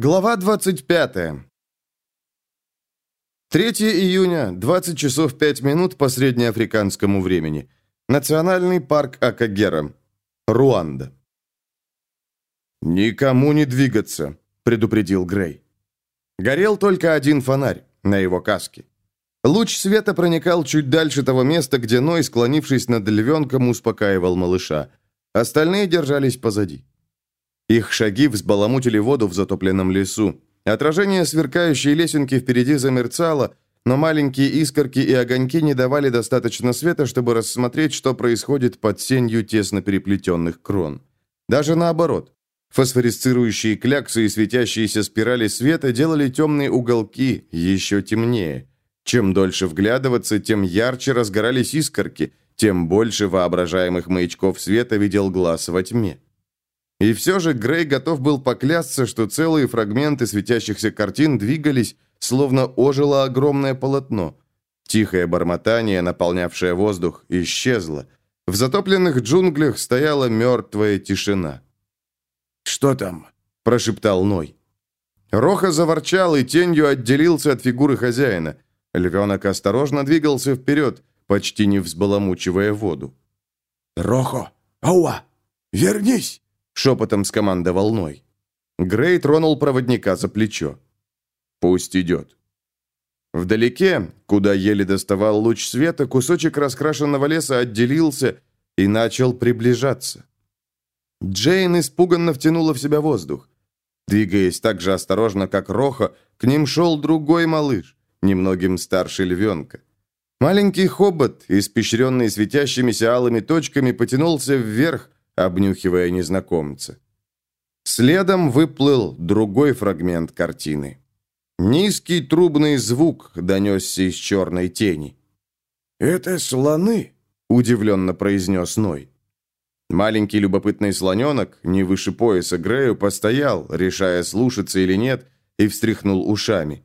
Глава 25. 3 июня, 20 часов 5 минут по среднеафриканскому времени. Национальный парк Акагера. Руанда. «Никому не двигаться», — предупредил Грей. Горел только один фонарь на его каске. Луч света проникал чуть дальше того места, где Ной, склонившись над львенком, успокаивал малыша. Остальные держались позади. Их шаги взбаламутили воду в затопленном лесу. Отражение сверкающей лесенки впереди замерцало, но маленькие искорки и огоньки не давали достаточно света, чтобы рассмотреть, что происходит под сенью тесно переплетенных крон. Даже наоборот. Фосфорисцирующие кляксы и светящиеся спирали света делали темные уголки еще темнее. Чем дольше вглядываться, тем ярче разгорались искорки, тем больше воображаемых маячков света видел глаз во тьме. И все же Грей готов был поклясться, что целые фрагменты светящихся картин двигались, словно ожило огромное полотно. Тихое бормотание, наполнявшее воздух, исчезло. В затопленных джунглях стояла мертвая тишина. «Что там?» – прошептал Ной. Роха заворчал и тенью отделился от фигуры хозяина. Львенок осторожно двигался вперед, почти не взбаламучивая воду. «Рохо! Ауа! Вернись!» Шепотом скомандовал Ной. Грей тронул проводника за плечо. «Пусть идет». Вдалеке, куда еле доставал луч света, кусочек раскрашенного леса отделился и начал приближаться. Джейн испуганно втянула в себя воздух. Двигаясь так же осторожно, как Роха, к ним шел другой малыш, немногим старше львенка. Маленький хобот, испещренный светящимися алыми точками, потянулся вверх, обнюхивая незнакомца. Следом выплыл другой фрагмент картины. Низкий трубный звук донесся из черной тени. «Это слоны», — удивленно произнес Ной. Маленький любопытный слоненок, не выше пояса Грею, постоял, решая, слушаться или нет, и встряхнул ушами.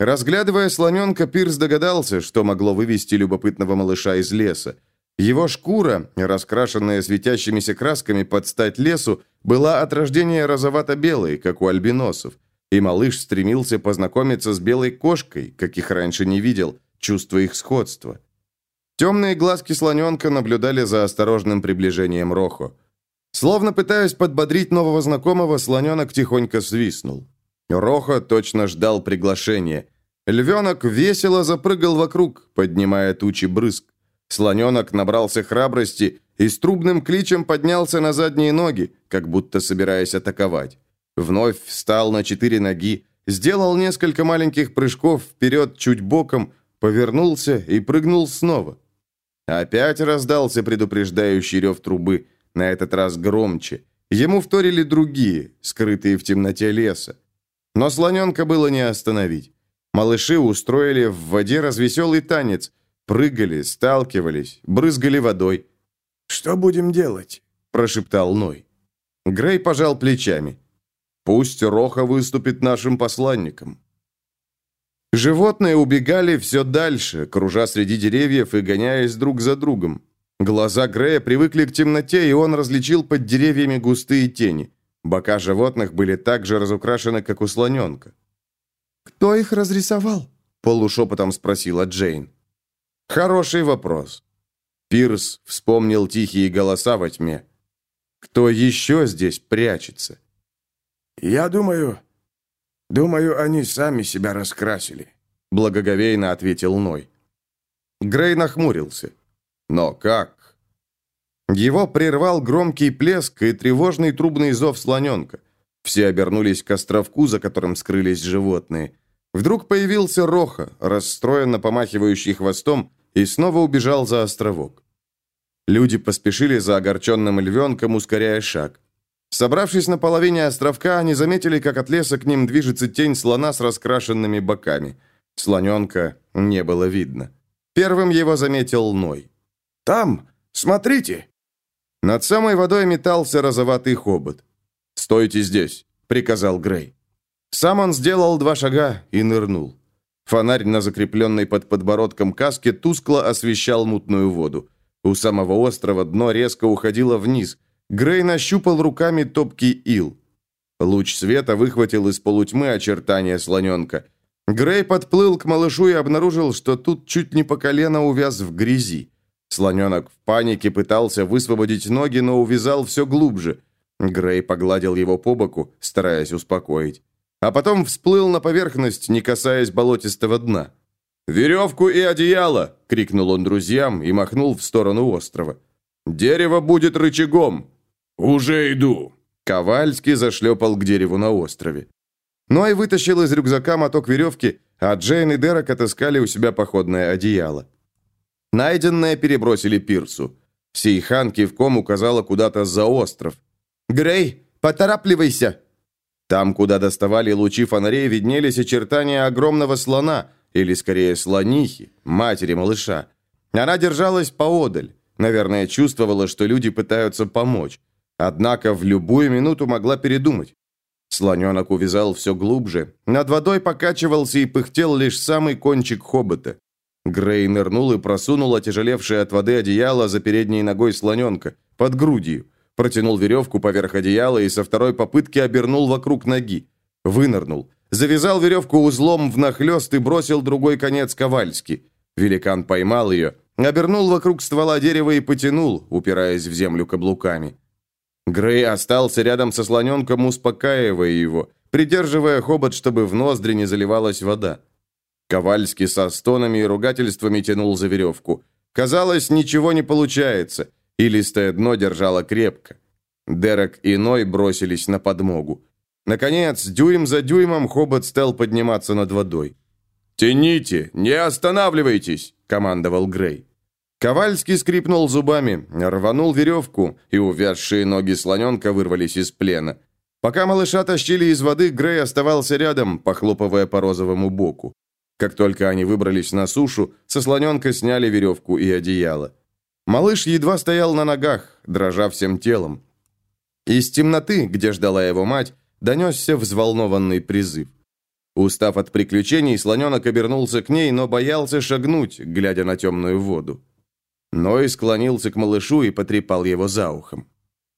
Разглядывая слоненка, Пирс догадался, что могло вывести любопытного малыша из леса. Его шкура, раскрашенная светящимися красками под стать лесу, была от рождения розовато-белой, как у альбиносов, и малыш стремился познакомиться с белой кошкой, каких раньше не видел, чувствуя их сходство. Темные глазки слоненка наблюдали за осторожным приближением Рохо. Словно пытаясь подбодрить нового знакомого, слоненок тихонько свистнул. Рохо точно ждал приглашения. Львенок весело запрыгал вокруг, поднимая тучи брызг. Слоненок набрался храбрости и с трубным кличем поднялся на задние ноги, как будто собираясь атаковать. Вновь встал на четыре ноги, сделал несколько маленьких прыжков вперед чуть боком, повернулся и прыгнул снова. Опять раздался предупреждающий рев трубы, на этот раз громче. Ему вторили другие, скрытые в темноте леса. Но слоненка было не остановить. Малыши устроили в воде развеселый танец – Прыгали, сталкивались, брызгали водой. «Что будем делать?» – прошептал Ной. Грей пожал плечами. «Пусть Роха выступит нашим посланником». Животные убегали все дальше, кружа среди деревьев и гоняясь друг за другом. Глаза Грея привыкли к темноте, и он различил под деревьями густые тени. Бока животных были так же разукрашены, как у слоненка. «Кто их разрисовал?» – полушепотом спросила Джейн. Хороший вопрос. Пирс вспомнил тихие голоса во тьме. Кто еще здесь прячется? Я думаю... Думаю, они сами себя раскрасили. Благоговейно ответил Ной. Грей нахмурился. Но как? Его прервал громкий плеск и тревожный трубный зов слоненка. Все обернулись к островку, за которым скрылись животные. Вдруг появился Роха, расстроенно помахивающий хвостом, и снова убежал за островок. Люди поспешили за огорченным львенком, ускоряя шаг. Собравшись на половине островка, они заметили, как от леса к ним движется тень слона с раскрашенными боками. Слоненка не было видно. Первым его заметил Ной. «Там! Смотрите!» Над самой водой метался розоватый хобот. «Стойте здесь!» — приказал Грей. Сам он сделал два шага и нырнул. Фонарь на закрепленной под подбородком каске тускло освещал мутную воду. У самого острова дно резко уходило вниз. Грей нащупал руками топкий ил. Луч света выхватил из полутьмы очертания слоненка. Грей подплыл к малышу и обнаружил, что тут чуть не по колено увяз в грязи. Слоненок в панике пытался высвободить ноги, но увязал все глубже. Грей погладил его по боку, стараясь успокоить. А потом всплыл на поверхность, не касаясь болотистого дна. «Веревку и одеяло!» — крикнул он друзьям и махнул в сторону острова. «Дерево будет рычагом!» «Уже иду!» Ковальский зашлепал к дереву на острове. Ной вытащил из рюкзака моток веревки, а Джейн и Дерек отыскали у себя походное одеяло. Найденное перебросили пирсу. Сейхан кивком указала куда-то за остров. «Грей, поторапливайся!» Там, куда доставали лучи фонарей, виднелись очертания огромного слона, или скорее слонихи, матери малыша. Она держалась поодаль. Наверное, чувствовала, что люди пытаются помочь. Однако в любую минуту могла передумать. Слоненок увязал все глубже. Над водой покачивался и пыхтел лишь самый кончик хобота. Грей нырнул и просунул отяжелевшее от воды одеяло за передней ногой слоненка, под грудью. Протянул веревку поверх одеяла и со второй попытки обернул вокруг ноги. Вынырнул. Завязал веревку узлом внахлёст и бросил другой конец Ковальски. Великан поймал ее, обернул вокруг ствола дерева и потянул, упираясь в землю каблуками. Грей остался рядом со слоненком, успокаивая его, придерживая хобот, чтобы в ноздри не заливалась вода. Ковальский со стонами и ругательствами тянул за веревку. Казалось, ничего не получается, и листое дно держало крепко. Дерек и Ной бросились на подмогу. Наконец, дюйм за дюймом хобот стал подниматься над водой. «Тяните! Не останавливайтесь!» – командовал Грей. Ковальский скрипнул зубами, рванул веревку, и увязшие ноги слоненка вырвались из плена. Пока малыша тащили из воды, Грей оставался рядом, похлопывая по розовому боку. Как только они выбрались на сушу, со слоненка сняли веревку и одеяло. Малыш едва стоял на ногах, дрожа всем телом. Из темноты, где ждала его мать, донесся взволнованный призыв. Устав от приключений, слоненок обернулся к ней, но боялся шагнуть, глядя на темную воду. Ной склонился к малышу и потрепал его за ухом.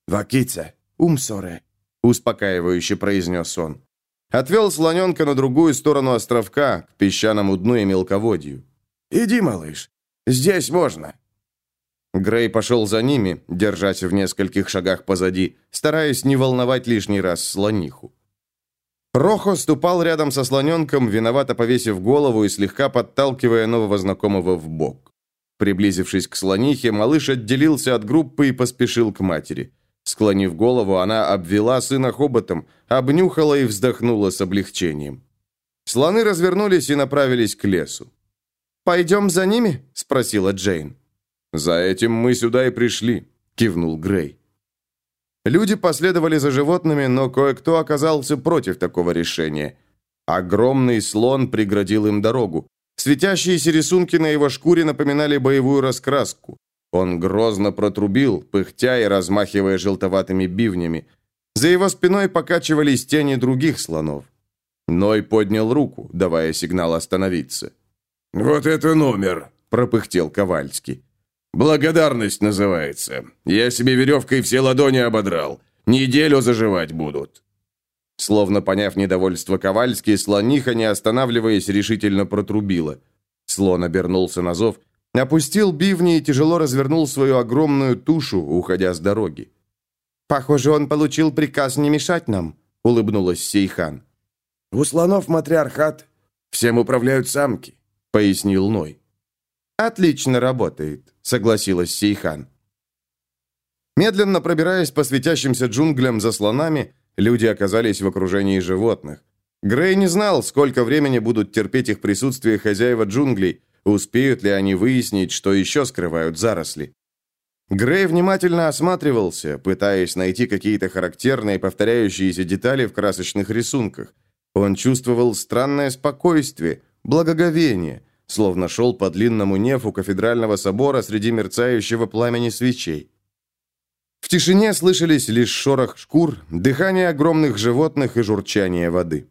«Вакица, умсоре», — успокаивающе произнес он. Отвел слоненка на другую сторону островка, к песчаному дну и мелководью. «Иди, малыш, здесь можно». Грей пошел за ними, держась в нескольких шагах позади, стараясь не волновать лишний раз слониху. Рохо ступал рядом со слоненком, виновато повесив голову и слегка подталкивая нового знакомого в бок. Приблизившись к слонихе, малыш отделился от группы и поспешил к матери. Склонив голову, она обвела сына хоботом, обнюхала и вздохнула с облегчением. Слоны развернулись и направились к лесу. «Пойдем за ними?» – спросила Джейн. «За этим мы сюда и пришли», – кивнул Грей. Люди последовали за животными, но кое-кто оказался против такого решения. Огромный слон преградил им дорогу. Светящиеся рисунки на его шкуре напоминали боевую раскраску. Он грозно протрубил, пыхтя и размахивая желтоватыми бивнями. За его спиной покачивались тени других слонов. Ной поднял руку, давая сигнал остановиться. «Вот это номер!» – пропыхтел Ковальский. «Благодарность называется. Я себе веревкой все ладони ободрал. Неделю заживать будут». Словно поняв недовольство Ковальский, слониха, не останавливаясь, решительно протрубила. Слон обернулся на зов, опустил бивни и тяжело развернул свою огромную тушу, уходя с дороги. «Похоже, он получил приказ не мешать нам», — улыбнулась Сейхан. «У слонов матриархат. Всем управляют самки», — пояснил Ной. «Отлично работает», — согласилась Сейхан. Медленно пробираясь по светящимся джунглям за слонами, Люди оказались в окружении животных. Грей не знал, сколько времени будут терпеть их присутствие хозяева джунглей, успеют ли они выяснить, что еще скрывают заросли. Грей внимательно осматривался, пытаясь найти какие-то характерные повторяющиеся детали в красочных рисунках. Он чувствовал странное спокойствие, благоговение, словно шел по длинному нефу кафедрального собора среди мерцающего пламени свечей. В тишине слышались лишь шорох шкур, дыхание огромных животных и журчание воды.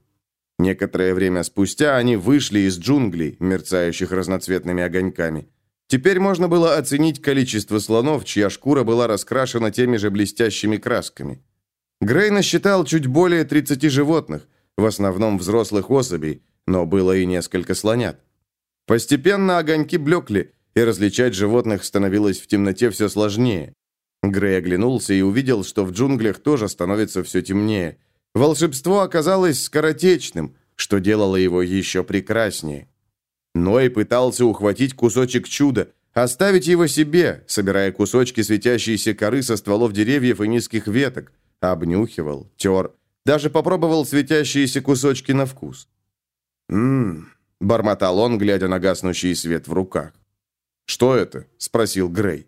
Некоторое время спустя они вышли из джунглей, мерцающих разноцветными огоньками. Теперь можно было оценить количество слонов, чья шкура была раскрашена теми же блестящими красками. Грей насчитал чуть более 30 животных, в основном взрослых особей, но было и несколько слонят. Постепенно огоньки блекли, и различать животных становилось в темноте все сложнее. Грей оглянулся и увидел, что в джунглях тоже становится все темнее. Волшебство оказалось скоротечным, что делало его еще прекраснее. Ной пытался ухватить кусочек чуда, оставить его себе, собирая кусочки светящейся коры со стволов деревьев и низких веток, обнюхивал, тер, даже попробовал светящиеся кусочки на вкус. «М-м-м», бормотал он, глядя на гаснущий свет в руках. «Что это?» – спросил Грей.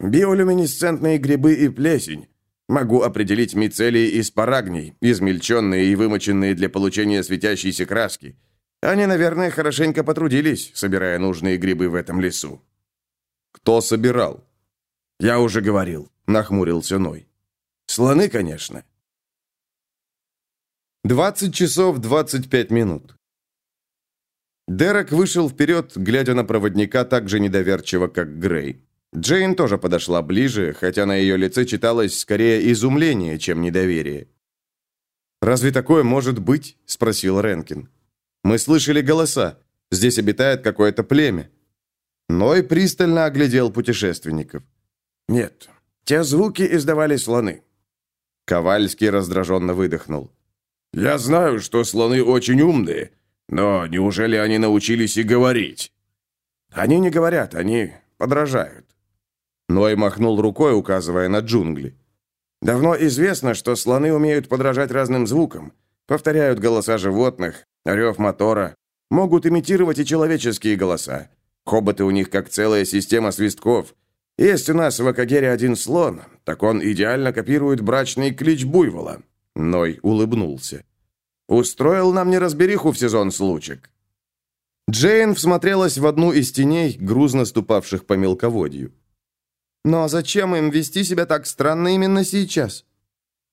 «Биолюминесцентные грибы и плесень. Могу определить мицелии из парагний, измельченные и вымоченные для получения светящейся краски. Они, наверное, хорошенько потрудились, собирая нужные грибы в этом лесу». «Кто собирал?» «Я уже говорил», — нахмурился Ной. «Слоны, конечно». 20 часов 25 минут. Дерек вышел вперед, глядя на проводника так же недоверчиво, как Грей. Джейн тоже подошла ближе, хотя на ее лице читалось скорее изумление, чем недоверие. «Разве такое может быть?» – спросил Ренкин. «Мы слышали голоса. Здесь обитает какое-то племя». Ной пристально оглядел путешественников. «Нет, те звуки издавали слоны». Ковальский раздраженно выдохнул. «Я знаю, что слоны очень умные, но неужели они научились и говорить?» «Они не говорят, они подражают». Ной махнул рукой, указывая на джунгли. «Давно известно, что слоны умеют подражать разным звукам, повторяют голоса животных, рев мотора, могут имитировать и человеческие голоса. Хоботы у них как целая система свистков. Есть у нас в Акагере один слон, так он идеально копирует брачный клич буйвола». Ной улыбнулся. «Устроил нам неразбериху в сезон случек». Джейн всмотрелась в одну из теней, грузно ступавших по мелководью. Но зачем им вести себя так странно именно сейчас?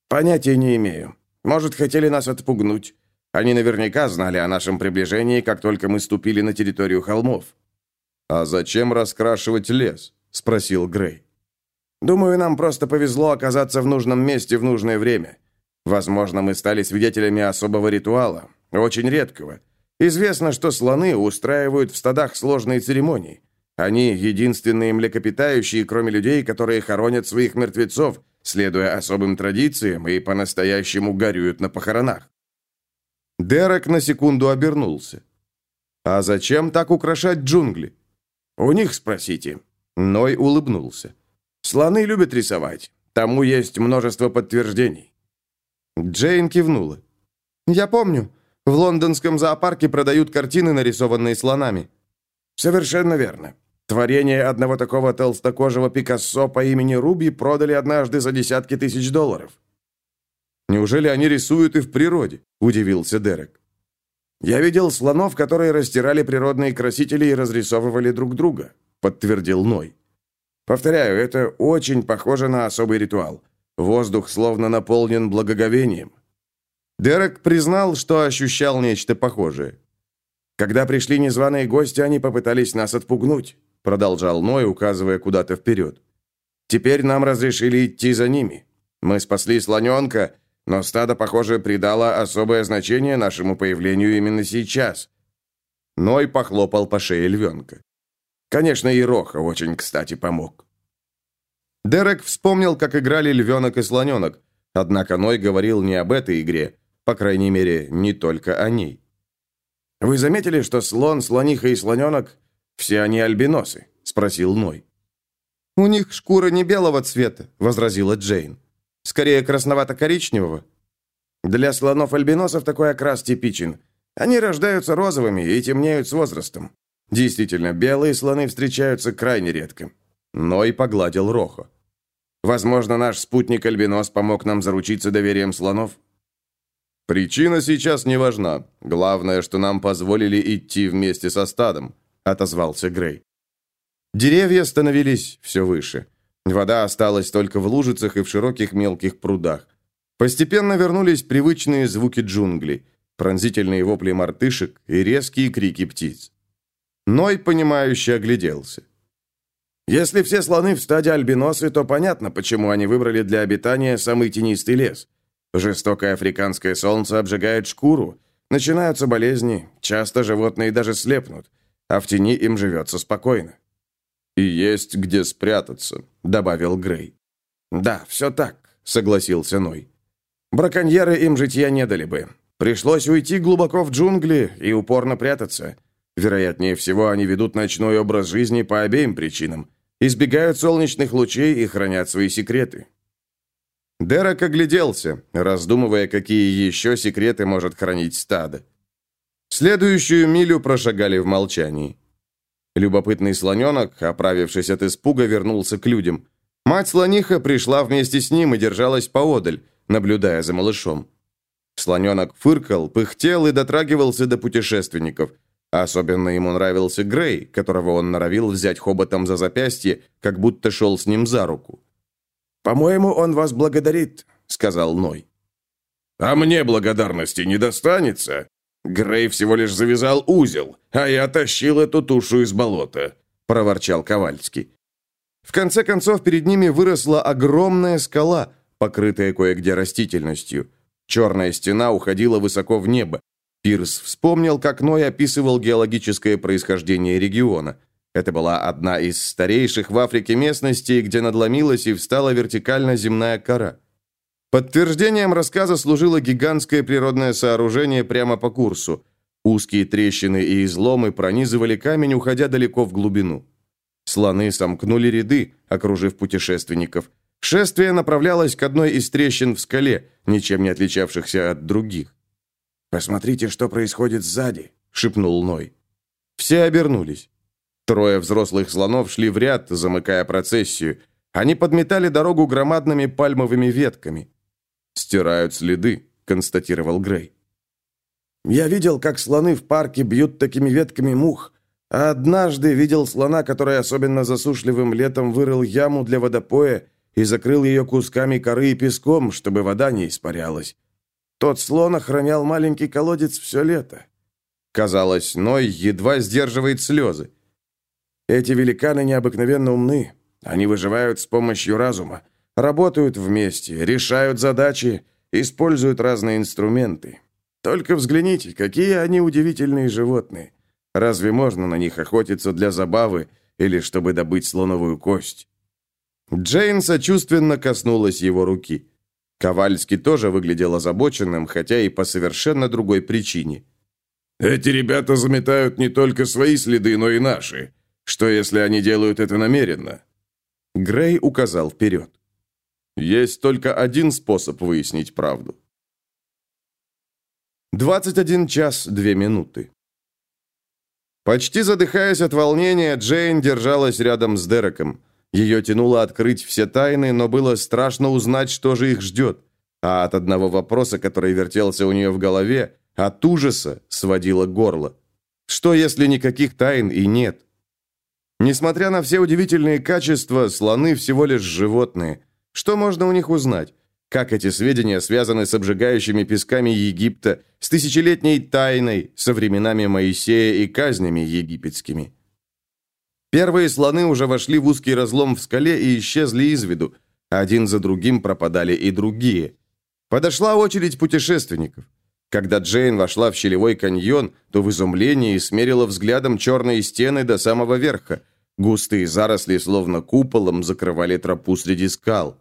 Понятия не имею. Может, хотели нас отпугнуть. Они наверняка знали о нашем приближении, как только мы ступили на территорию холмов. А зачем раскрашивать лес? спросил Грей. Думаю, нам просто повезло оказаться в нужном месте в нужное время. Возможно, мы стали свидетелями особого ритуала, очень редкого. Известно, что слоны устраивают в стадах сложные церемонии. Они единственные млекопитающие, кроме людей, которые хоронят своих мертвецов, следуя особым традициям и по-настоящему горюют на похоронах. Дерек на секунду обернулся. «А зачем так украшать джунгли?» «У них спросите». Ной улыбнулся. «Слоны любят рисовать. Тому есть множество подтверждений». Джейн кивнула. «Я помню. В лондонском зоопарке продают картины, нарисованные слонами». «Совершенно верно. Творение одного такого толстокожего Пикассо по имени Руби продали однажды за десятки тысяч долларов. «Неужели они рисуют и в природе?» – удивился Дерек. «Я видел слонов, которые растирали природные красители и разрисовывали друг друга», – подтвердил Ной. «Повторяю, это очень похоже на особый ритуал. Воздух словно наполнен благоговением». Дерек признал, что ощущал нечто похожее. «Когда пришли незваные гости, они попытались нас отпугнуть продолжал Ной, указывая куда-то вперед. «Теперь нам разрешили идти за ними. Мы спасли слоненка, но стадо, похоже, придало особое значение нашему появлению именно сейчас». Ной похлопал по шее львенка. Конечно, и Роха очень кстати помог. Дерек вспомнил, как играли львенок и слоненок, однако Ной говорил не об этой игре, по крайней мере, не только о ней. «Вы заметили, что слон, слониха и слоненок «Все они альбиносы?» – спросил Ной. «У них шкура не белого цвета», – возразила Джейн. «Скорее красновато-коричневого». «Для слонов-альбиносов такой окрас типичен. Они рождаются розовыми и темнеют с возрастом. Действительно, белые слоны встречаются крайне редко». Ной погладил Рохо. «Возможно, наш спутник-альбинос помог нам заручиться доверием слонов?» «Причина сейчас не важна. Главное, что нам позволили идти вместе со стадом отозвался Грей. Деревья становились все выше. Вода осталась только в лужицах и в широких мелких прудах. Постепенно вернулись привычные звуки джунглей, пронзительные вопли мартышек и резкие крики птиц. Ной, понимающе огляделся. Если все слоны в стаде альбиносы, то понятно, почему они выбрали для обитания самый тенистый лес. Жестокое африканское солнце обжигает шкуру, начинаются болезни, часто животные даже слепнут, а в тени им живется спокойно. «И есть где спрятаться», — добавил Грей. «Да, все так», — согласился Ной. «Браконьеры им житья не дали бы. Пришлось уйти глубоко в джунгли и упорно прятаться. Вероятнее всего, они ведут ночной образ жизни по обеим причинам. Избегают солнечных лучей и хранят свои секреты». Дерек огляделся, раздумывая, какие еще секреты может хранить стадо. Следующую милю прошагали в молчании. Любопытный слоненок, оправившись от испуга, вернулся к людям. Мать-слониха пришла вместе с ним и держалась поодаль, наблюдая за малышом. Слоненок фыркал, пыхтел и дотрагивался до путешественников. Особенно ему нравился Грей, которого он норовил взять хоботом за запястье, как будто шел с ним за руку. «По-моему, он вас благодарит», — сказал Ной. «А мне благодарности не достанется. Грей всего лишь завязал узел, а я тащил эту тушу из болота», — проворчал Ковальский. В конце концов, перед ними выросла огромная скала, покрытая кое-где растительностью. Черная стена уходила высоко в небо. Пирс вспомнил, как Ной описывал геологическое происхождение региона. Это была одна из старейших в Африке местностей, где надломилась и встала вертикально земная кора. Подтверждением рассказа служило гигантское природное сооружение прямо по курсу. Узкие трещины и изломы пронизывали камень, уходя далеко в глубину. Слоны сомкнули ряды, окружив путешественников. Шествие направлялось к одной из трещин в скале, ничем не отличавшихся от других. «Посмотрите, что происходит сзади», — шепнул Ной. Все обернулись. Трое взрослых слонов шли в ряд, замыкая процессию. Они подметали дорогу громадными пальмовыми ветками. «Стирают следы», — констатировал Грей. «Я видел, как слоны в парке бьют такими ветками мух. А однажды видел слона, который особенно засушливым летом вырыл яму для водопоя и закрыл ее кусками коры и песком, чтобы вода не испарялась. Тот слон охранял маленький колодец все лето. Казалось, Ной едва сдерживает слезы. Эти великаны необыкновенно умны. Они выживают с помощью разума, работают вместе, решают задачи, используют разные инструменты. Только взгляните, какие они удивительные животные. Разве можно на них охотиться для забавы или чтобы добыть слоновую кость? Джейн сочувственно коснулась его руки. Ковальский тоже выглядел озабоченным, хотя и по совершенно другой причине. «Эти ребята заметают не только свои следы, но и наши. Что, если они делают это намеренно?» Грей указал вперед. «Есть только один способ выяснить правду». 21 час 2 минуты. Почти задыхаясь от волнения, Джейн держалась рядом с Дереком. Ее тянуло открыть все тайны, но было страшно узнать, что же их ждет. А от одного вопроса, который вертелся у нее в голове, от ужаса сводило горло. Что, если никаких тайн и нет? Несмотря на все удивительные качества, слоны всего лишь животные. Что можно у них узнать? Как эти сведения связаны с обжигающими песками Египта, с тысячелетней тайной, со временами Моисея и казнями египетскими? Первые слоны уже вошли в узкий разлом в скале и исчезли из виду. Один за другим пропадали и другие. Подошла очередь путешественников. Когда Джейн вошла в щелевой каньон, то в изумлении смерила взглядом черные стены до самого верха. Густые заросли, словно куполом, закрывали тропу среди скал.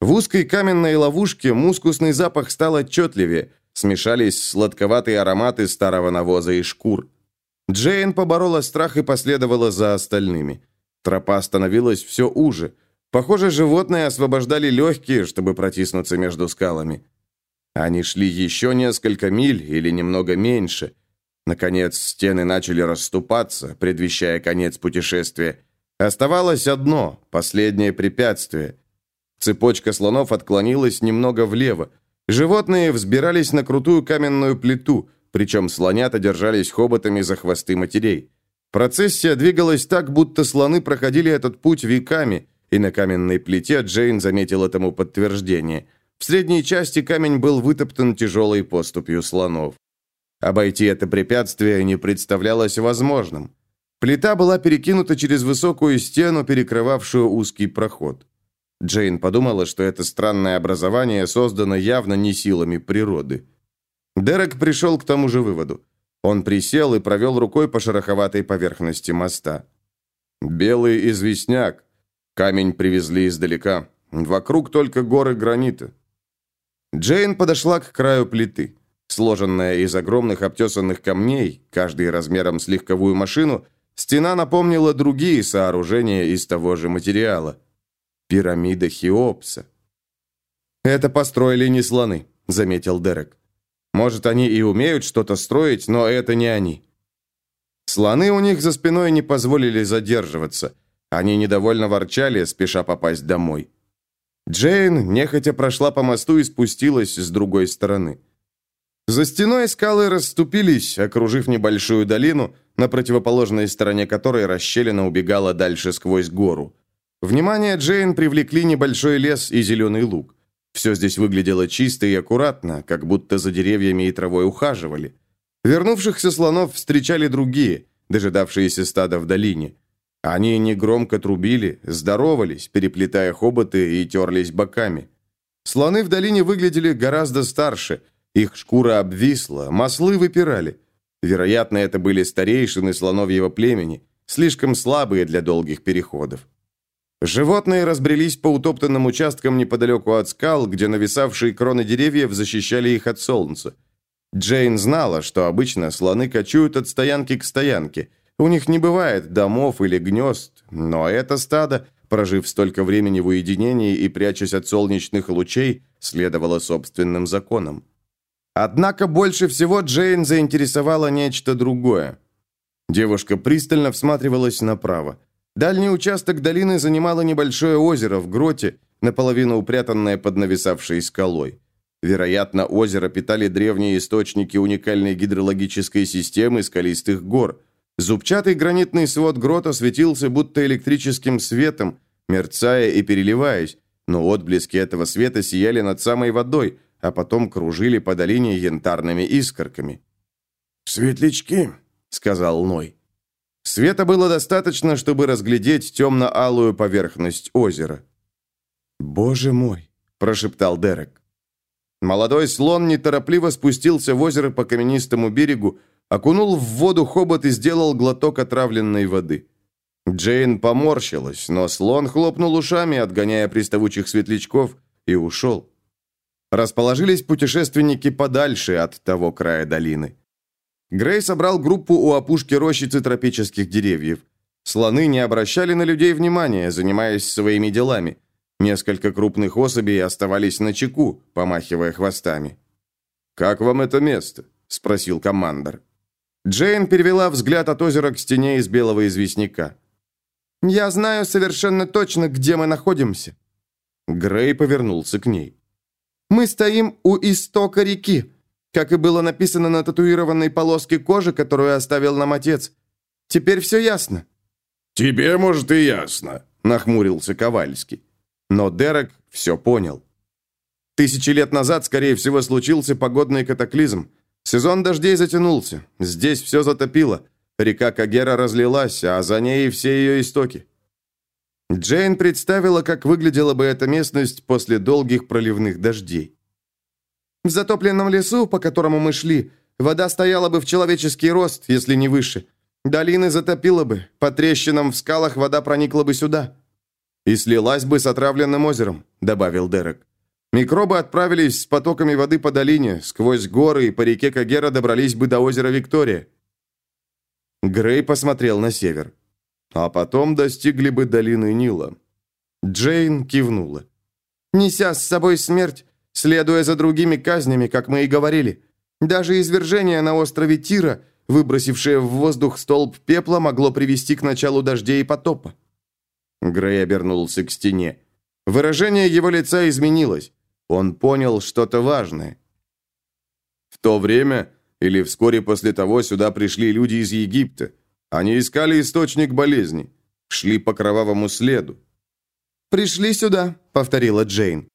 В узкой каменной ловушке мускусный запах стал отчетливее, смешались сладковатые ароматы старого навоза и шкур. Джейн поборола страх и последовала за остальными. Тропа становилась все уже. Похоже, животные освобождали легкие, чтобы протиснуться между скалами. Они шли еще несколько миль или немного меньше. Наконец, стены начали расступаться, предвещая конец путешествия. Оставалось одно, последнее препятствие – Цепочка слонов отклонилась немного влево. Животные взбирались на крутую каменную плиту, причем слонята держались хоботами за хвосты матерей. Процессия двигалась так, будто слоны проходили этот путь веками, и на каменной плите Джейн заметил этому подтверждение. В средней части камень был вытоптан тяжелой поступью слонов. Обойти это препятствие не представлялось возможным. Плита была перекинута через высокую стену, перекрывавшую узкий проход. Джейн подумала, что это странное образование создано явно не силами природы. Дерек пришел к тому же выводу. Он присел и провел рукой по шероховатой поверхности моста. «Белый известняк. Камень привезли издалека. Вокруг только горы гранита». Джейн подошла к краю плиты. Сложенная из огромных обтесанных камней, каждый размером с легковую машину, стена напомнила другие сооружения из того же материала. Пирамида Хеопса. «Это построили не слоны», — заметил Дерек. «Может, они и умеют что-то строить, но это не они». Слоны у них за спиной не позволили задерживаться. Они недовольно ворчали, спеша попасть домой. Джейн нехотя прошла по мосту и спустилась с другой стороны. За стеной скалы расступились, окружив небольшую долину, на противоположной стороне которой расщелина убегала дальше сквозь гору. Внимание Джейн привлекли небольшой лес и зеленый луг. Все здесь выглядело чисто и аккуратно, как будто за деревьями и травой ухаживали. Вернувшихся слонов встречали другие, дожидавшиеся стада в долине. Они негромко трубили, здоровались, переплетая хоботы и терлись боками. Слоны в долине выглядели гораздо старше – их шкура обвисла, маслы выпирали. Вероятно, это были старейшины слоновьего племени, слишком слабые для долгих переходов. Животные разбрелись по утоптанным участкам неподалеку от скал, где нависавшие кроны деревьев защищали их от солнца. Джейн знала, что обычно слоны кочуют от стоянки к стоянке. У них не бывает домов или гнезд, но это стадо, прожив столько времени в уединении и прячась от солнечных лучей, следовало собственным законам. Однако больше всего Джейн заинтересовало нечто другое. Девушка пристально всматривалась направо. Дальний участок долины занимало небольшое озеро в гроте, наполовину упрятанное под нависавшей скалой. Вероятно, озеро питали древние источники уникальной гидрологической системы скалистых гор. Зубчатый гранитный свод грота светился будто электрическим светом, мерцая и переливаясь, но отблески этого света сияли над самой водой – а потом кружили по долине янтарными искорками. «Светлячки», — сказал Ной. Света было достаточно, чтобы разглядеть темно-алую поверхность озера. «Боже мой!» – прошептал Дерек. Молодой слон неторопливо спустился в озеро по каменистому берегу, окунул в воду хобот и сделал глоток отравленной воды. Джейн поморщилась, но слон хлопнул ушами, отгоняя приставучих светлячков, и ушел. Расположились путешественники подальше от того края долины. Грей собрал группу у опушки рощицы тропических деревьев. Слоны не обращали на людей внимания, занимаясь своими делами. Несколько крупных особей оставались на чеку, помахивая хвостами. «Как вам это место?» – спросил командор. Джейн перевела взгляд от озера к стене из белого известняка. «Я знаю совершенно точно, где мы находимся». Грей повернулся к ней. Мы стоим у истока реки, как и было написано на татуированной полоске кожи, которую оставил нам отец. Теперь все ясно». «Тебе, может, и ясно», — нахмурился Ковальский. Но Дерек все понял. Тысячи лет назад, скорее всего, случился погодный катаклизм. Сезон дождей затянулся. Здесь все затопило. Река Кагера разлилась, а за ней и все ее истоки. Джейн представила, как выглядела бы эта местность после долгих проливных дождей. «В затопленном лесу, по которому мы шли, вода стояла бы в человеческий рост, если не выше. Долины затопило бы, по трещинам в скалах вода проникла бы сюда». «И слилась бы с отравленным озером», — добавил Дерек. «Микробы отправились с потоками воды по долине, сквозь горы и по реке Кагера добрались бы до озера Виктория». Грей посмотрел на север а потом достигли бы долины Нила. Джейн кивнула. «Неся с собой смерть, следуя за другими казнями, как мы и говорили. Даже извержение на острове Тира, выбросившее в воздух столб пепла, могло привести к началу дождей и потопа». Грей обернулся к стене. Выражение его лица изменилось. Он понял что-то важное. В то время, или вскоре после того, сюда пришли люди из Египта. Они искали источник болезни, шли по кровавому следу. «Пришли сюда», — повторила Джейн.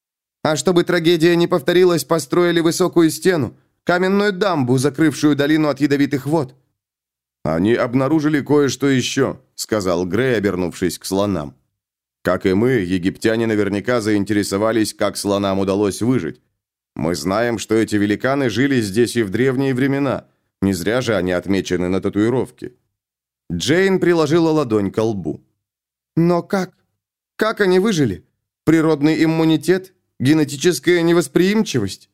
«А чтобы трагедия не повторилась, построили высокую стену, каменную дамбу, закрывшую долину от ядовитых вод». «Они обнаружили кое-что еще», — сказал Грей, обернувшись к слонам. «Как и мы, египтяне наверняка заинтересовались, как слонам удалось выжить. Мы знаем, что эти великаны жили здесь и в древние времена. Не зря же они отмечены на татуировке». Джейн приложила ладонь к лбу. «Но как? Как они выжили? Природный иммунитет? Генетическая невосприимчивость?»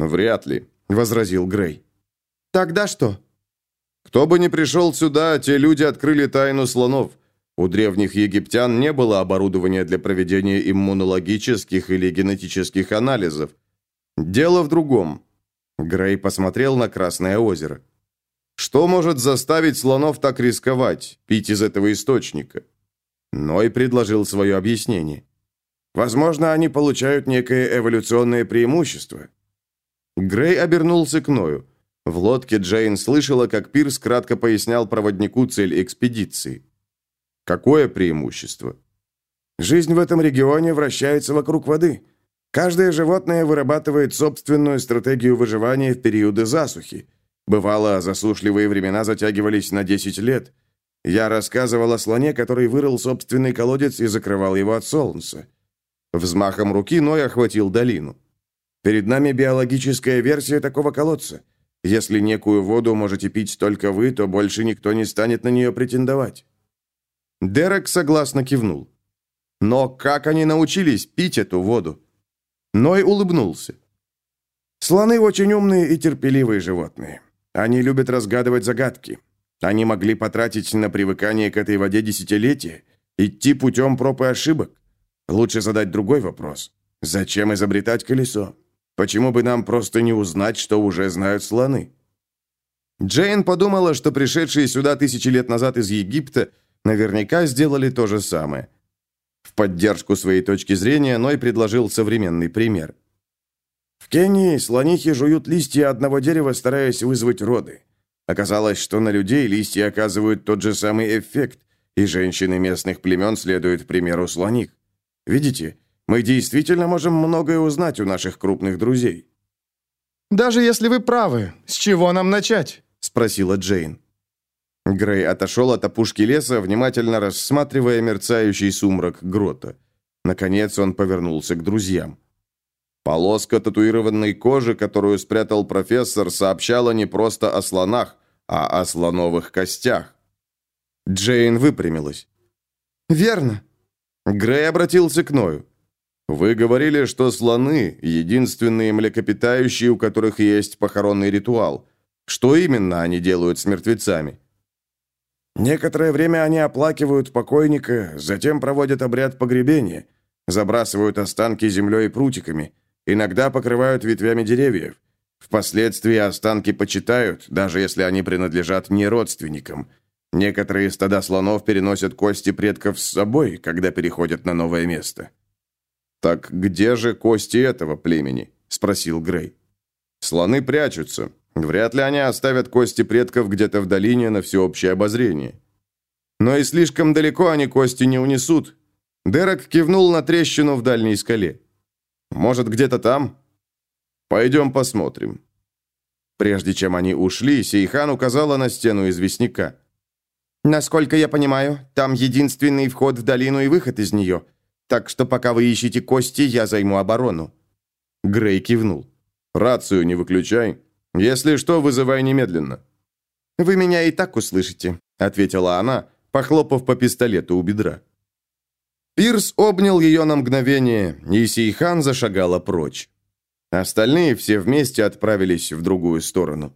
«Вряд ли», — возразил Грей. «Тогда что?» Кто бы ни пришел сюда, те люди открыли тайну слонов. У древних египтян не было оборудования для проведения иммунологических или генетических анализов. Дело в другом. Грей посмотрел на Красное озеро. Что может заставить слонов так рисковать, пить из этого источника? Ной предложил свое объяснение. Возможно, они получают некое эволюционное преимущество. Грей обернулся к Ною. В лодке Джейн слышала, как Пирс кратко пояснял проводнику цель экспедиции. Какое преимущество? Жизнь в этом регионе вращается вокруг воды. Каждое животное вырабатывает собственную стратегию выживания в периоды засухи. Бывало, засушливые времена затягивались на 10 лет. Я рассказывал о слоне, который вырыл собственный колодец и закрывал его от солнца. Взмахом руки Ной охватил долину. Перед нами биологическая версия такого колодца. Если некую воду можете пить только вы, то больше никто не станет на нее претендовать». Дерек согласно кивнул. «Но как они научились пить эту воду?» Ной улыбнулся. «Слоны очень умные и терпеливые животные. Они любят разгадывать загадки. Они могли потратить на привыкание к этой воде десятилетия, идти путем проб и ошибок. Лучше задать другой вопрос. Зачем изобретать колесо? Почему бы нам просто не узнать, что уже знают слоны? Джейн подумала, что пришедшие сюда тысячи лет назад из Египта наверняка сделали то же самое. В поддержку своей точки зрения Ной предложил современный пример. В Кении слонихи жуют листья одного дерева, стараясь вызвать роды. Оказалось, что на людей листья оказывают тот же самый эффект, и женщины местных племен следуют примеру слоних. Видите, мы действительно можем многое узнать у наших крупных друзей». «Даже если вы правы, с чего нам начать?» – спросила Джейн. Грей отошел от опушки леса, внимательно рассматривая мерцающий сумрак грота. Наконец он повернулся к друзьям. Полоска татуированной кожи, которую спрятал профессор, сообщала не просто о слонах, а о слоновых костях. Джейн выпрямилась. «Верно». Грей обратился к Ною. Вы говорили, что слоны – единственные млекопитающие, у которых есть похоронный ритуал. Что именно они делают с мертвецами? Некоторое время они оплакивают покойника, затем проводят обряд погребения, забрасывают останки землей и прутиками, иногда покрывают ветвями деревьев. Впоследствии останки почитают, даже если они принадлежат не родственникам. Некоторые стада слонов переносят кости предков с собой, когда переходят на новое место. «Так где же кости этого племени?» – спросил Грей. «Слоны прячутся. Вряд ли они оставят кости предков где-то в долине на всеобщее обозрение. Но и слишком далеко они кости не унесут». Дерек кивнул на трещину в дальней скале. «Может, где-то там?» «Пойдем посмотрим». Прежде чем они ушли, Сейхан указала на стену известняка. «Насколько я понимаю, там единственный вход в долину и выход из нее. Так что пока вы ищете кости, я займу оборону». Грей кивнул. «Рацию не выключай. Если что, вызывай немедленно». «Вы меня и так услышите», — ответила она, похлопав по пистолету у бедра. Пирс обнял ее на мгновение, и Сейхан зашагала прочь. Остальные все вместе отправились в другую сторону.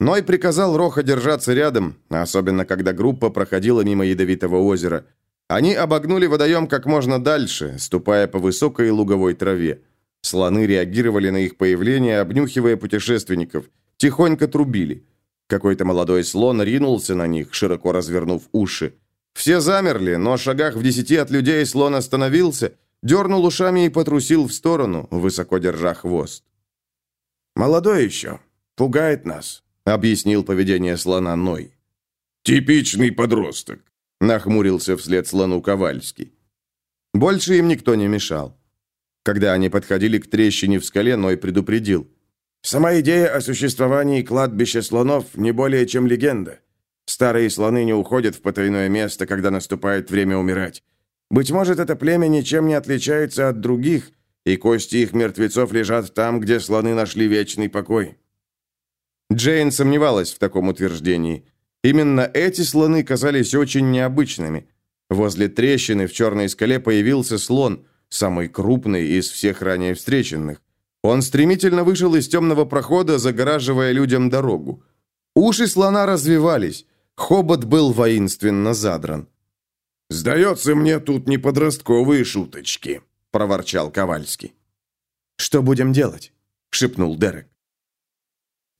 Ной приказал Роха держаться рядом, особенно когда группа проходила мимо Ядовитого озера – они обогнули водоем как можно дальше, ступая по высокой луговой траве. Слоны реагировали на их появление, обнюхивая путешественников, тихонько трубили. Какой-то молодой слон ринулся на них, широко развернув уши. Все замерли, но в шагах в десяти от людей слон остановился, дернул ушами и потрусил в сторону, высоко держа хвост. «Молодой еще, пугает нас», — объяснил поведение слона Ной. «Типичный подросток. Нахмурился вслед слону Ковальский. Больше им никто не мешал. Когда они подходили к трещине в скале, Ной предупредил. «Сама идея о существовании кладбища слонов не более чем легенда. Старые слоны не уходят в потайное место, когда наступает время умирать. Быть может, это племя ничем не отличается от других, и кости их мертвецов лежат там, где слоны нашли вечный покой». Джейн сомневалась в таком утверждении. Именно эти слоны казались очень необычными. Возле трещины в черной скале появился слон, самый крупный из всех ранее встреченных. Он стремительно вышел из темного прохода, загораживая людям дорогу. Уши слона развивались, хобот был воинственно задран. «Сдается мне, тут не подростковые шуточки», — проворчал Ковальский. «Что будем делать?» — шепнул Дерек.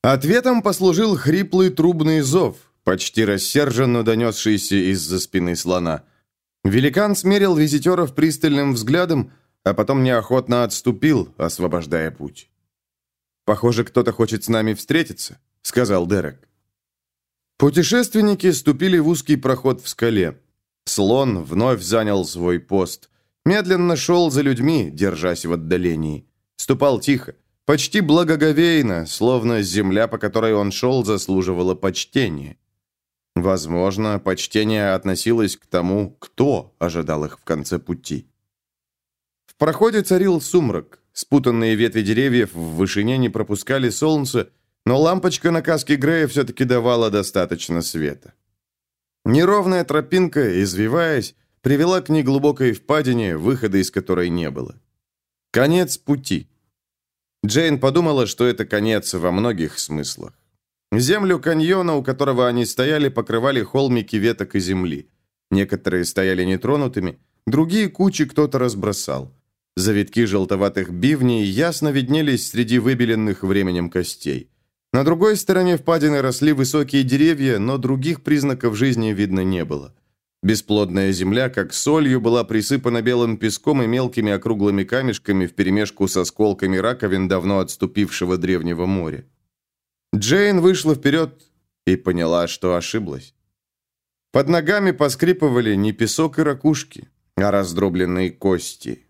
Ответом послужил хриплый трубный зов, почти рассерженно донесшийся из-за спины слона. Великан смерил визитеров пристальным взглядом, а потом неохотно отступил, освобождая путь. «Похоже, кто-то хочет с нами встретиться», — сказал Дерек. Путешественники ступили в узкий проход в скале. Слон вновь занял свой пост. Медленно шел за людьми, держась в отдалении. Ступал тихо, почти благоговейно, словно земля, по которой он шел, заслуживала почтения. Возможно, почтение относилось к тому, кто ожидал их в конце пути. В проходе царил сумрак. Спутанные ветви деревьев в вышине не пропускали солнце, но лампочка на каске Грея все-таки давала достаточно света. Неровная тропинка, извиваясь, привела к неглубокой впадине, выхода из которой не было. Конец пути. Джейн подумала, что это конец во многих смыслах. Землю каньона, у которого они стояли, покрывали холмики веток и земли. Некоторые стояли нетронутыми, другие кучи кто-то разбросал. Завитки желтоватых бивней ясно виднелись среди выбеленных временем костей. На другой стороне впадины росли высокие деревья, но других признаков жизни видно не было. Бесплодная земля, как солью, была присыпана белым песком и мелкими округлыми камешками вперемешку с осколками раковин давно отступившего древнего моря. Джейн вышла вперед и поняла, что ошиблась. Под ногами поскрипывали не песок и ракушки, а раздробленные кости.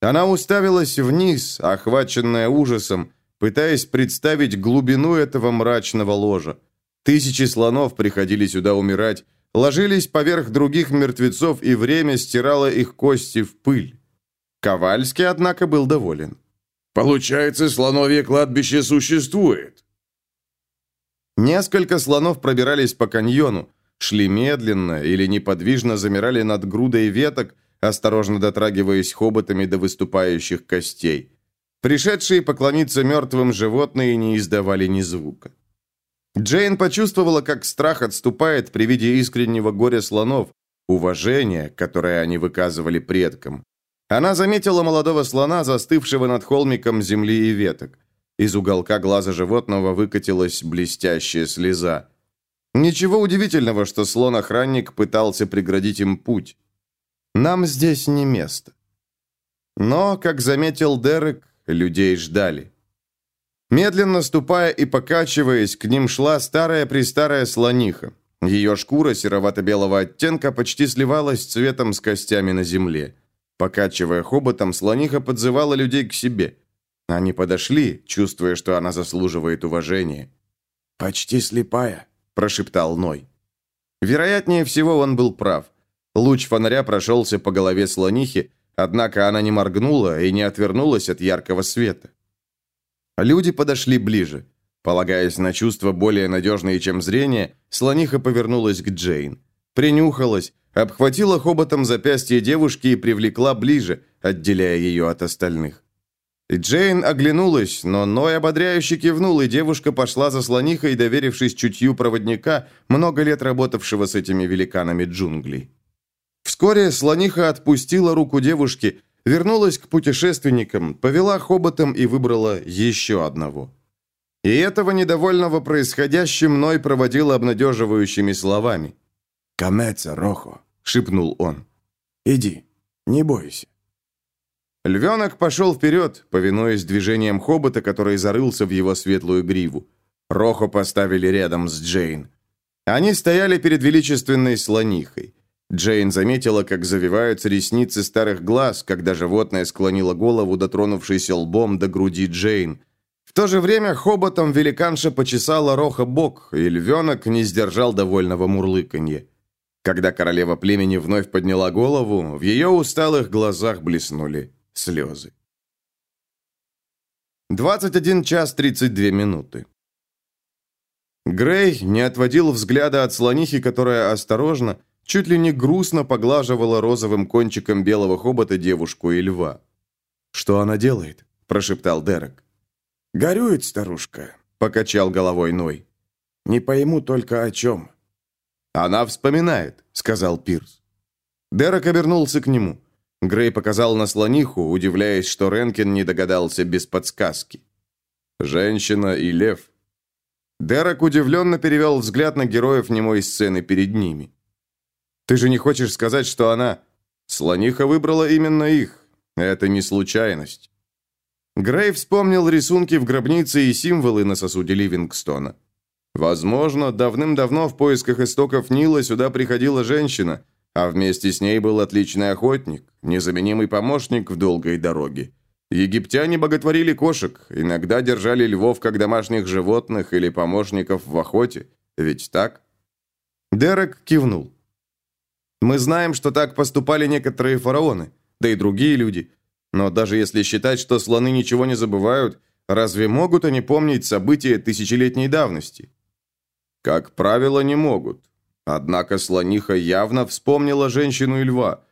Она уставилась вниз, охваченная ужасом, пытаясь представить глубину этого мрачного ложа. Тысячи слонов приходили сюда умирать, ложились поверх других мертвецов, и время стирало их кости в пыль. Ковальский, однако, был доволен. «Получается, слоновье кладбище существует». Несколько слонов пробирались по каньону, шли медленно или неподвижно замирали над грудой веток, осторожно дотрагиваясь хоботами до выступающих костей. Пришедшие поклониться мертвым животные не издавали ни звука. Джейн почувствовала, как страх отступает при виде искреннего горя слонов, уважения, которое они выказывали предкам. Она заметила молодого слона, застывшего над холмиком земли и веток. Из уголка глаза животного выкатилась блестящая слеза. Ничего удивительного, что слон-охранник пытался преградить им путь. Нам здесь не место. Но, как заметил Дерек, людей ждали. Медленно ступая и покачиваясь, к ним шла старая-престарая слониха. Ее шкура серовато-белого оттенка почти сливалась цветом с костями на земле. Покачивая хоботом, слониха подзывала людей к себе. Они подошли, чувствуя, что она заслуживает уважения. «Почти слепая», – прошептал Ной. Вероятнее всего, он был прав – Луч фонаря прошелся по голове слонихи, однако она не моргнула и не отвернулась от яркого света. Люди подошли ближе. Полагаясь на чувства более надежные, чем зрение, слониха повернулась к Джейн. Принюхалась, обхватила хоботом запястье девушки и привлекла ближе, отделяя ее от остальных. Джейн оглянулась, но Ной ободряюще кивнул, и девушка пошла за слонихой, доверившись чутью проводника, много лет работавшего с этими великанами джунглей. Вскоре слониха отпустила руку девушки, вернулась к путешественникам, повела хоботом и выбрала еще одного. И этого недовольного происходящим мной проводила обнадеживающими словами. «Камеца, Рохо», — шепнул он. «Иди, не бойся». Львенок пошел вперед, повинуясь движением хобота, который зарылся в его светлую гриву. Рохо поставили рядом с Джейн. Они стояли перед величественной слонихой. Джейн заметила, как завиваются ресницы старых глаз, когда животное склонило голову, дотронувшись лбом до груди Джейн. В то же время хоботом великанша почесала роха бок, и львенок не сдержал довольного мурлыканья. Когда королева племени вновь подняла голову, в ее усталых глазах блеснули слезы. 21 час 32 минуты. Грей не отводил взгляда от слонихи, которая осторожно, чуть ли не грустно поглаживала розовым кончиком белого хобота девушку и льва. «Что она делает?» – прошептал Дерек. «Горюет старушка», — покачал головой Ной. «Не пойму только о чем». «Она вспоминает», — сказал Пирс. Дерек обернулся к нему. Грей показал на слониху, удивляясь, что Ренкин не догадался без подсказки. «Женщина и лев». Дерек удивленно перевел взгляд на героев немой сцены перед ними. «Ты же не хочешь сказать, что она...» «Слониха выбрала именно их. Это не случайность». Грей вспомнил рисунки в гробнице и символы на сосуде Ливингстона. Возможно, давным-давно в поисках истоков Нила сюда приходила женщина, а вместе с ней был отличный охотник, незаменимый помощник в долгой дороге. Египтяне боготворили кошек, иногда держали львов как домашних животных или помощников в охоте. Ведь так? Дерек кивнул. Мы знаем, что так поступали некоторые фараоны, да и другие люди. Но даже если считать, что слоны ничего не забывают, разве могут они помнить события тысячелетней давности? Как правило, не могут. Однако слониха явно вспомнила женщину и льва.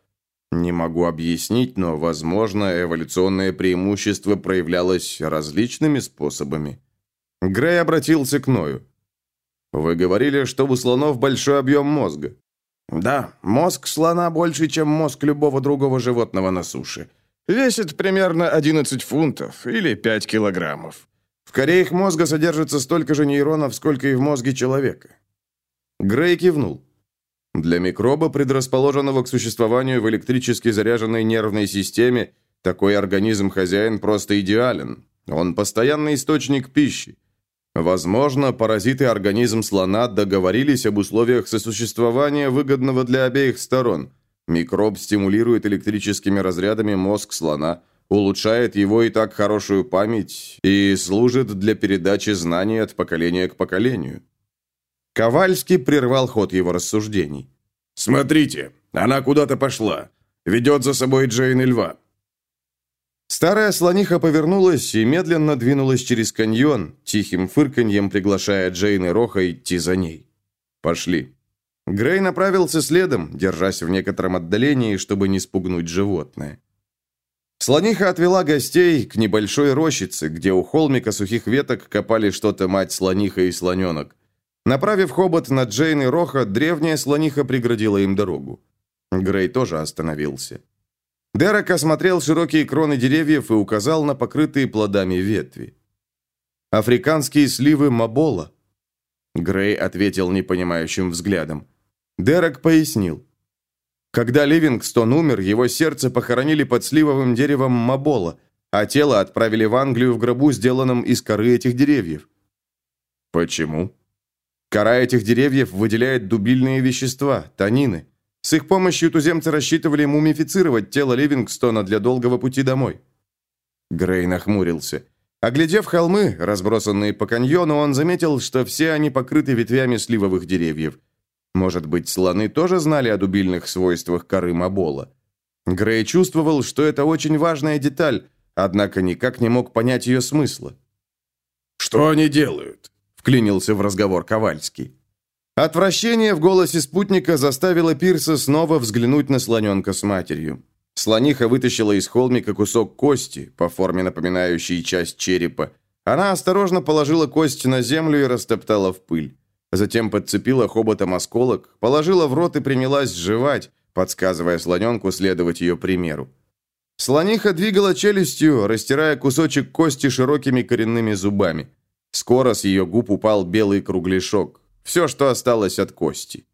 Не могу объяснить, но, возможно, эволюционное преимущество проявлялось различными способами. Грей обратился к Ною. «Вы говорили, что у слонов большой объем мозга». «Да, мозг слона больше, чем мозг любого другого животного на суше. Весит примерно 11 фунтов или 5 килограммов. В коре их мозга содержится столько же нейронов, сколько и в мозге человека. Грей кивнул. Для микроба, предрасположенного к существованию в электрически заряженной нервной системе, такой организм-хозяин просто идеален. Он постоянный источник пищи. Возможно, паразиты организм слона договорились об условиях сосуществования, выгодного для обеих сторон – Микроб стимулирует электрическими разрядами мозг слона, улучшает его и так хорошую память и служит для передачи знаний от поколения к поколению. Ковальский прервал ход его рассуждений. «Смотрите, она куда-то пошла. Ведет за собой Джейн и льва». Старая слониха повернулась и медленно двинулась через каньон, тихим фырканьем приглашая Джейн и Роха идти за ней. «Пошли». Грей направился следом, держась в некотором отдалении, чтобы не спугнуть животное. Слониха отвела гостей к небольшой рощице, где у холмика сухих веток копали что-то мать слониха и слоненок. Направив хобот на Джейн и Роха, древняя слониха преградила им дорогу. Грей тоже остановился. Дерек осмотрел широкие кроны деревьев и указал на покрытые плодами ветви. «Африканские сливы Мабола». Грей ответил непонимающим взглядом. Дерек пояснил. Когда Ливингстон умер, его сердце похоронили под сливовым деревом Мабола, а тело отправили в Англию в гробу, сделанном из коры этих деревьев. Почему? Кора этих деревьев выделяет дубильные вещества, танины. С их помощью туземцы рассчитывали мумифицировать тело Ливингстона для долгого пути домой. Грей нахмурился. Оглядев холмы, разбросанные по каньону, он заметил, что все они покрыты ветвями сливовых деревьев. Может быть, слоны тоже знали о дубильных свойствах коры Мабола? Грей чувствовал, что это очень важная деталь, однако никак не мог понять ее смысла. «Что они делают?» – вклинился в разговор Ковальский. Отвращение в голосе спутника заставило Пирса снова взглянуть на слоненка с матерью. Слониха вытащила из холмика кусок кости, по форме напоминающей часть черепа. Она осторожно положила кость на землю и растоптала в пыль. Затем подцепила хоботом осколок, положила в рот и принялась жевать, подсказывая слоненку следовать ее примеру. Слониха двигала челюстью, растирая кусочек кости широкими коренными зубами. Скоро с ее губ упал белый кругляшок. Все, что осталось от кости.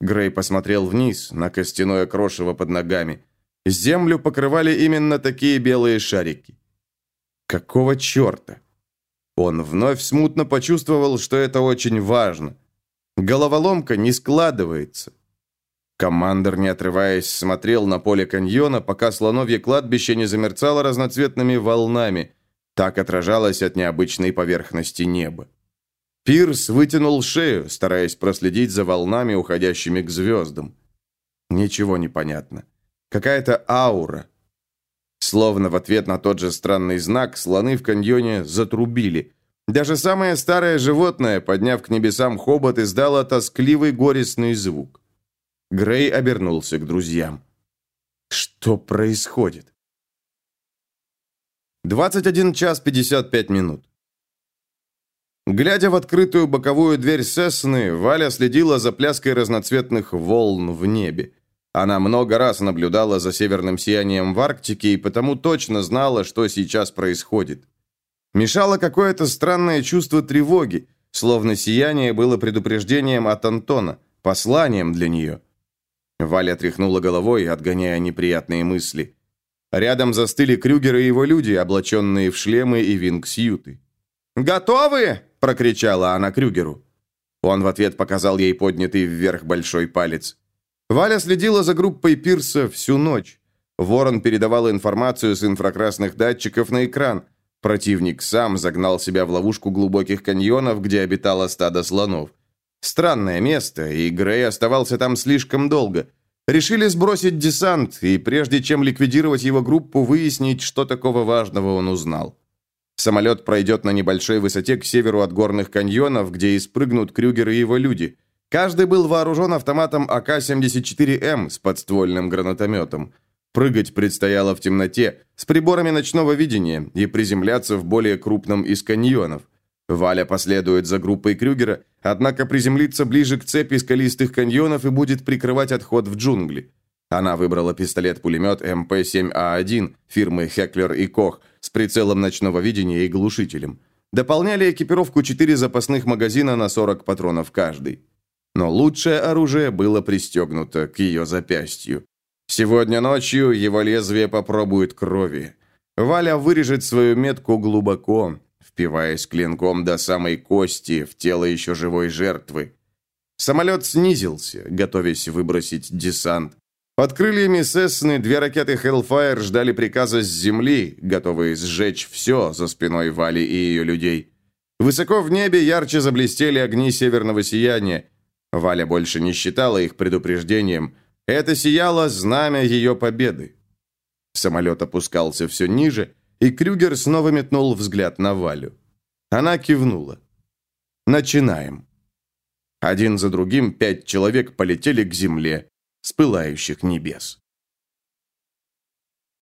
Грей посмотрел вниз, на костяное крошево под ногами. Землю покрывали именно такие белые шарики. Какого черта? Он вновь смутно почувствовал, что это очень важно. Головоломка не складывается. Командор, не отрываясь, смотрел на поле каньона, пока слоновье кладбище не замерцало разноцветными волнами. Так отражалось от необычной поверхности неба. Пирс вытянул шею, стараясь проследить за волнами, уходящими к звездам. Ничего не понятно. Какая-то аура. Словно в ответ на тот же странный знак, слоны в каньоне затрубили. Даже самое старое животное, подняв к небесам хобот, издало тоскливый горестный звук. Грей обернулся к друзьям. Что происходит? 21 час 55 минут. Глядя в открытую боковую дверь Сесны, Валя следила за пляской разноцветных волн в небе. Она много раз наблюдала за северным сиянием в Арктике и потому точно знала, что сейчас происходит. Мешало какое-то странное чувство тревоги, словно сияние было предупреждением от Антона, посланием для нее. Валя тряхнула головой, отгоняя неприятные мысли. Рядом застыли Крюгер и его люди, облаченные в шлемы и вингсьюты. «Готовы?» – прокричала она Крюгеру. Он в ответ показал ей поднятый вверх большой палец. Валя следила за группой Пирса всю ночь. Ворон передавал информацию с инфракрасных датчиков на экран. Противник сам загнал себя в ловушку глубоких каньонов, где обитало стадо слонов. Странное место, и Грей оставался там слишком долго. Решили сбросить десант, и прежде чем ликвидировать его группу, выяснить, что такого важного он узнал. Самолет пройдет на небольшой высоте к северу от горных каньонов, где и спрыгнут Крюгер и его люди. Каждый был вооружен автоматом АК-74М с подствольным гранатометом. Прыгать предстояло в темноте, с приборами ночного видения и приземляться в более крупном из каньонов – Валя последует за группой Крюгера, однако приземлится ближе к цепи скалистых каньонов и будет прикрывать отход в джунгли. Она выбрала пистолет-пулемет МП-7А1 фирмы Хеклер и Кох с прицелом ночного видения и глушителем. Дополняли экипировку 4 запасных магазина на 40 патронов каждый. Но лучшее оружие было пристегнуто к ее запястью. Сегодня ночью его лезвие попробует крови. Валя вырежет свою метку глубоко, впиваясь клинком до самой кости в тело еще живой жертвы. Самолет снизился, готовясь выбросить десант. Под крыльями Сесны две ракеты Hellfire ждали приказа с земли, готовые сжечь все за спиной Вали и ее людей. Высоко в небе ярче заблестели огни северного сияния. Валя больше не считала их предупреждением. Это сияло знамя ее победы. Самолет опускался все ниже, и Крюгер снова метнул взгляд на Валю. Она кивнула. «Начинаем». Один за другим пять человек полетели к земле с пылающих небес.